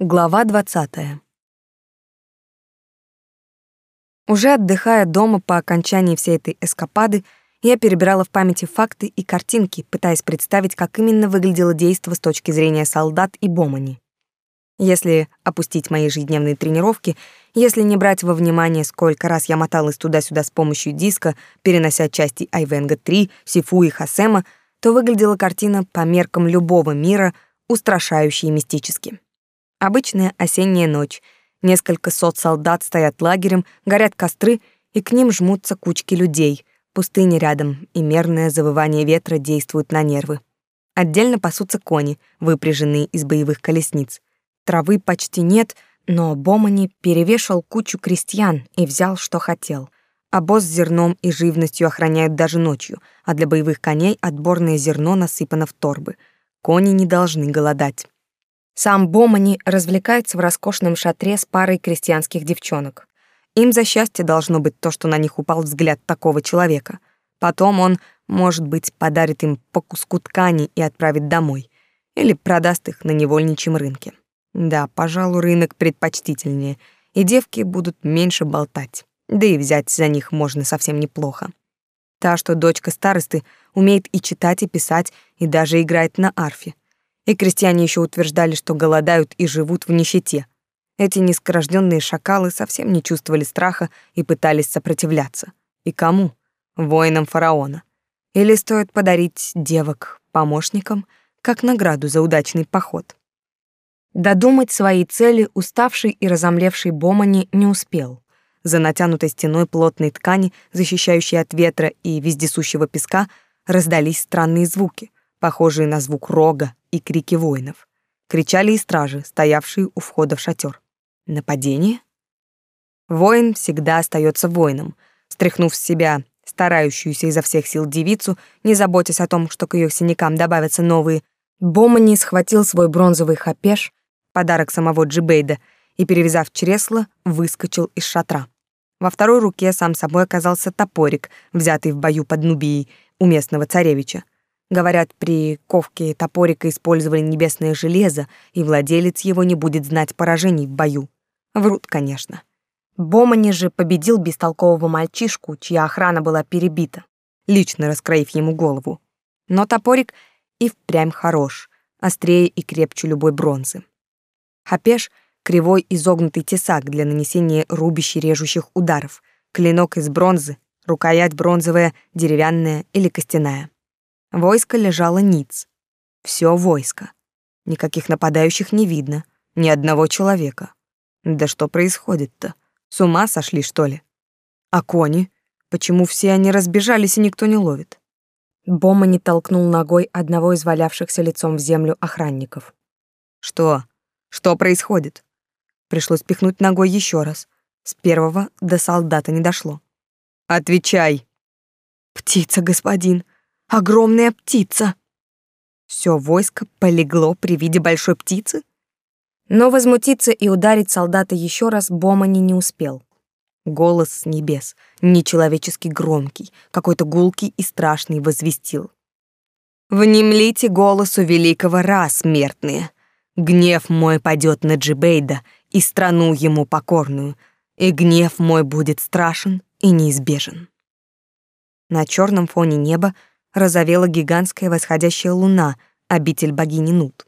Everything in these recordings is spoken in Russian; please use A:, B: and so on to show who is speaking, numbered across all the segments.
A: Глава 20. Уже отдыхая дома по окончании всей этой эскапады, я перебирала в памяти факты и картинки, пытаясь представить, как именно выглядело действо с точки зрения солдат и бомани. Если опустить мои ежедневные тренировки, если не брать во внимание, сколько раз я моталась туда-сюда с помощью диска, перенося части Айвенга-3, Сифу и Хасема, то выглядела картина по меркам любого мира устрашающе и мистически. Обычная осенняя ночь. Несколько сот солдат стоят лагерем, горят костры, и к ним жмутся кучки людей. Пустыня рядом, и мерное завывание ветра действует на нервы. Отдельно пасутся кони, выпряженные из боевых колесниц. Травы почти нет, но Бомани перевешал кучу крестьян и взял, что хотел. Обоз с зерном и живностью охраняют даже ночью, а для боевых коней отборное зерно насыпано в торбы. Кони не должны голодать. Сам Бомани развлекается в роскошном шатре с парой крестьянских девчонок. Им за счастье должно быть то, что на них упал взгляд такого человека. Потом он, может быть, подарит им по куску ткани и отправит домой. Или продаст их на невольничьем рынке. Да, пожалуй, рынок предпочтительнее, и девки будут меньше болтать. Да и взять за них можно совсем неплохо. Та, что дочка старосты, умеет и читать, и писать, и даже играет на арфе. И крестьяне еще утверждали, что голодают и живут в нищете. Эти низкорожденные шакалы совсем не чувствовали страха и пытались сопротивляться. И кому? Воинам фараона. Или стоит подарить девок помощникам как награду за удачный поход. Додумать свои цели уставший и разомлевший Бомани не успел. За натянутой стеной плотной ткани, защищающей от ветра и вездесущего песка, раздались странные звуки, похожие на звук рога и крики воинов. Кричали и стражи, стоявшие у входа в шатер. Нападение? Воин всегда остается воином. Стряхнув с себя старающуюся изо всех сил девицу, не заботясь о том, что к ее синякам добавятся новые, Бомани схватил свой бронзовый хапеш, подарок самого Джибейда, и, перевязав чресло, выскочил из шатра. Во второй руке сам собой оказался топорик, взятый в бою под Нубией у местного царевича. Говорят, при ковке топорика использовали небесное железо, и владелец его не будет знать поражений в бою. Врут, конечно. Бомани же победил бестолкового мальчишку, чья охрана была перебита, лично раскроив ему голову. Но топорик и впрямь хорош, острее и крепче любой бронзы. Хапеш — кривой изогнутый тесак для нанесения рубящих-режущих ударов, клинок из бронзы, рукоять бронзовая, деревянная или костяная. Войско лежало ниц. Все войско. Никаких нападающих не видно, ни одного человека. Да что происходит-то? С ума сошли, что ли? А кони? Почему все они разбежались и никто не ловит? Бома не толкнул ногой одного из валявшихся лицом в землю охранников. Что? Что происходит? Пришлось пихнуть ногой еще раз. С первого до солдата не дошло. Отвечай. Птица, господин, огромная птица. Все войско полегло при виде большой птицы? Но возмутиться и ударить солдата еще раз Бомани не успел. Голос с небес, нечеловечески громкий, какой-то гулкий и страшный, возвестил. «Внемлите голосу великого Ра, смертные! Гнев мой падет на Джибейда и страну ему покорную, и гнев мой будет страшен и неизбежен». На черном фоне неба разовела гигантская восходящая луна, обитель богини Нут.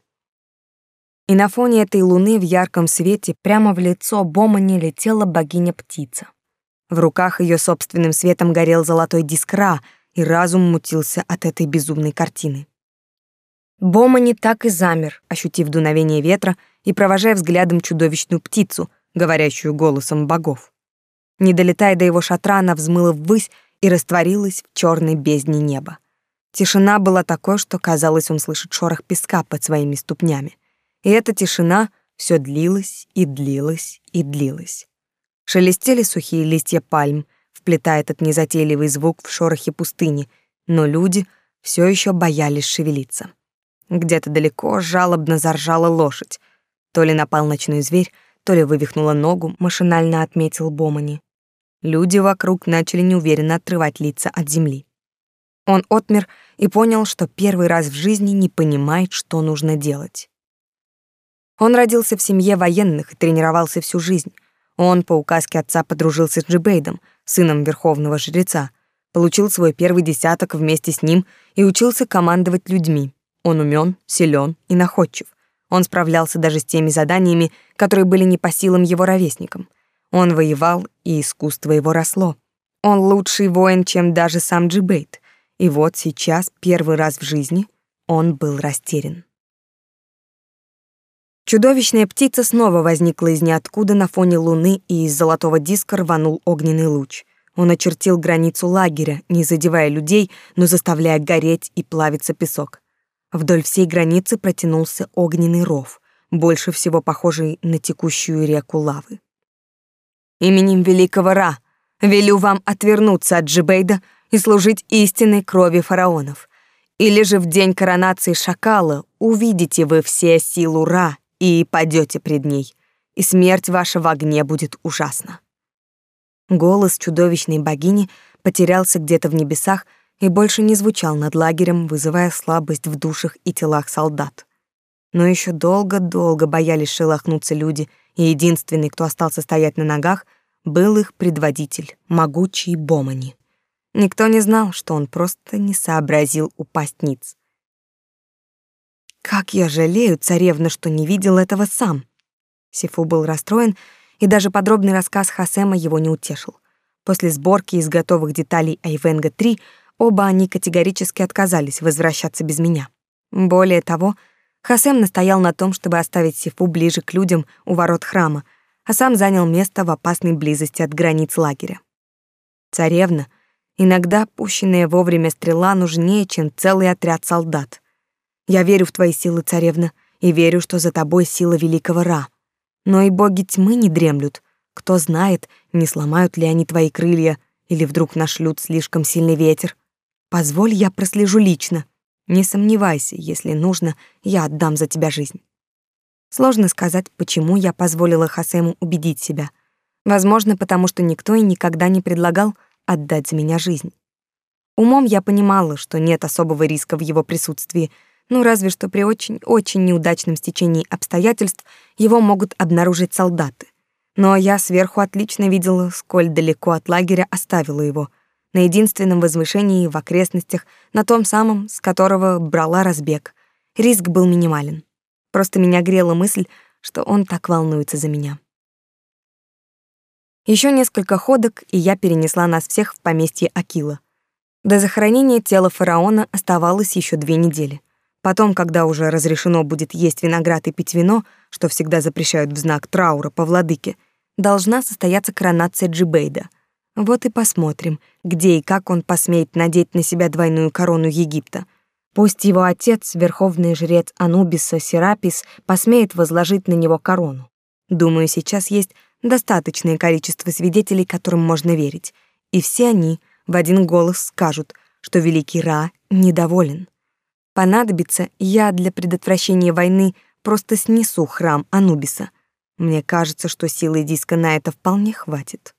A: И на фоне этой луны в ярком свете прямо в лицо Бомани летела богиня-птица. В руках ее собственным светом горел золотой диск Ра, и разум мутился от этой безумной картины. Бомани так и замер, ощутив дуновение ветра и провожая взглядом чудовищную птицу, говорящую голосом богов. Не долетая до его шатра, она взмыла ввысь и растворилась в черной бездне неба. Тишина была такой, что казалось, он слышит шорох песка под своими ступнями. И эта тишина все длилась и длилась и длилась. Шелестели сухие листья пальм, вплетая этот незатейливый звук в шорохе пустыни, но люди все еще боялись шевелиться. Где-то далеко жалобно заржала лошадь. То ли напал ночной зверь, то ли вывихнула ногу, машинально отметил Бомани. Люди вокруг начали неуверенно отрывать лица от земли. Он отмер и понял, что первый раз в жизни не понимает, что нужно делать. Он родился в семье военных и тренировался всю жизнь. Он по указке отца подружился с Джибейдом, сыном верховного жреца, получил свой первый десяток вместе с ним и учился командовать людьми. Он умен, силен и находчив. Он справлялся даже с теми заданиями, которые были не по силам его ровесникам. Он воевал, и искусство его росло. Он лучший воин, чем даже сам Джибейт. И вот сейчас, первый раз в жизни, он был растерян. Чудовищная птица снова возникла из ниоткуда на фоне луны, и из золотого диска рванул огненный луч. Он очертил границу лагеря, не задевая людей, но заставляя гореть и плавиться песок. Вдоль всей границы протянулся огненный ров, больше всего похожий на текущую реку лавы. «Именем великого Ра велю вам отвернуться от Джибейда и служить истинной крови фараонов. Или же в день коронации шакала увидите вы все силу Ра и падете пред ней, и смерть ваша в огне будет ужасна». Голос чудовищной богини потерялся где-то в небесах и больше не звучал над лагерем, вызывая слабость в душах и телах солдат. Но еще долго-долго боялись шелохнуться люди, и единственный, кто остался стоять на ногах, был их предводитель, могучий Бомани. Никто не знал, что он просто не сообразил упасть ниц. Как я жалею, царевна, что не видел этого сам. Сифу был расстроен, и даже подробный рассказ Хасема его не утешил. После сборки из готовых деталей Айвенга-3 оба они категорически отказались возвращаться без меня. Более того, Хасем настоял на том, чтобы оставить Сифу ближе к людям у ворот храма, а сам занял место в опасной близости от границ лагеря. Царевна, иногда пущенная вовремя стрела нужнее, чем целый отряд солдат. Я верю в твои силы, царевна, и верю, что за тобой сила великого Ра. Но и боги тьмы не дремлют. Кто знает, не сломают ли они твои крылья или вдруг нашлют слишком сильный ветер. Позволь, я прослежу лично. Не сомневайся, если нужно, я отдам за тебя жизнь. Сложно сказать, почему я позволила Хасему убедить себя. Возможно, потому что никто и никогда не предлагал отдать за меня жизнь. Умом я понимала, что нет особого риска в его присутствии, ну разве что при очень-очень неудачном стечении обстоятельств его могут обнаружить солдаты. Но я сверху отлично видела, сколь далеко от лагеря оставила его, на единственном возвышении в окрестностях, на том самом, с которого брала разбег. Риск был минимален. Просто меня грела мысль, что он так волнуется за меня. Еще несколько ходок, и я перенесла нас всех в поместье Акила. До захоронения тела фараона оставалось еще две недели. Потом, когда уже разрешено будет есть виноград и пить вино, что всегда запрещают в знак траура по владыке, должна состояться коронация Джибейда. Вот и посмотрим, где и как он посмеет надеть на себя двойную корону Египта. Пусть его отец, верховный жрец Анубиса Серапис, посмеет возложить на него корону. Думаю, сейчас есть достаточное количество свидетелей, которым можно верить, и все они в один голос скажут, что великий Ра недоволен. Понадобится, я для предотвращения войны просто снесу храм Анубиса. Мне кажется, что силы диска на это вполне хватит.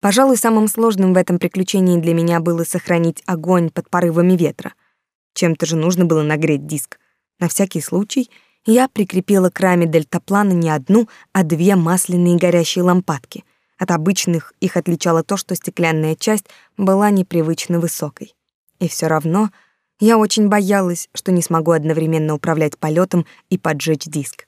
A: Пожалуй, самым сложным в этом приключении для меня было сохранить огонь под порывами ветра. Чем-то же нужно было нагреть диск. На всякий случай я прикрепила к раме дельтаплана не одну, а две масляные горящие лампадки. От обычных их отличало то, что стеклянная часть была непривычно высокой. И все равно я очень боялась, что не смогу одновременно управлять полетом и поджечь диск.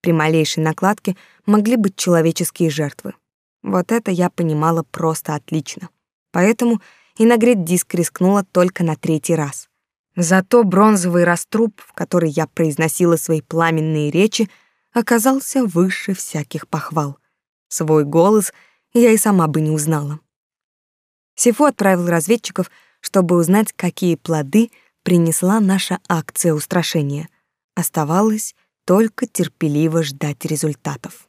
A: При малейшей накладке могли быть человеческие жертвы. Вот это я понимала просто отлично. Поэтому и нагреть диск рискнула только на третий раз. Зато бронзовый раструб, в который я произносила свои пламенные речи, оказался выше всяких похвал. Свой голос я и сама бы не узнала. Сифу отправил разведчиков, чтобы узнать, какие плоды — принесла наша акция устрашения. Оставалось только терпеливо ждать результатов.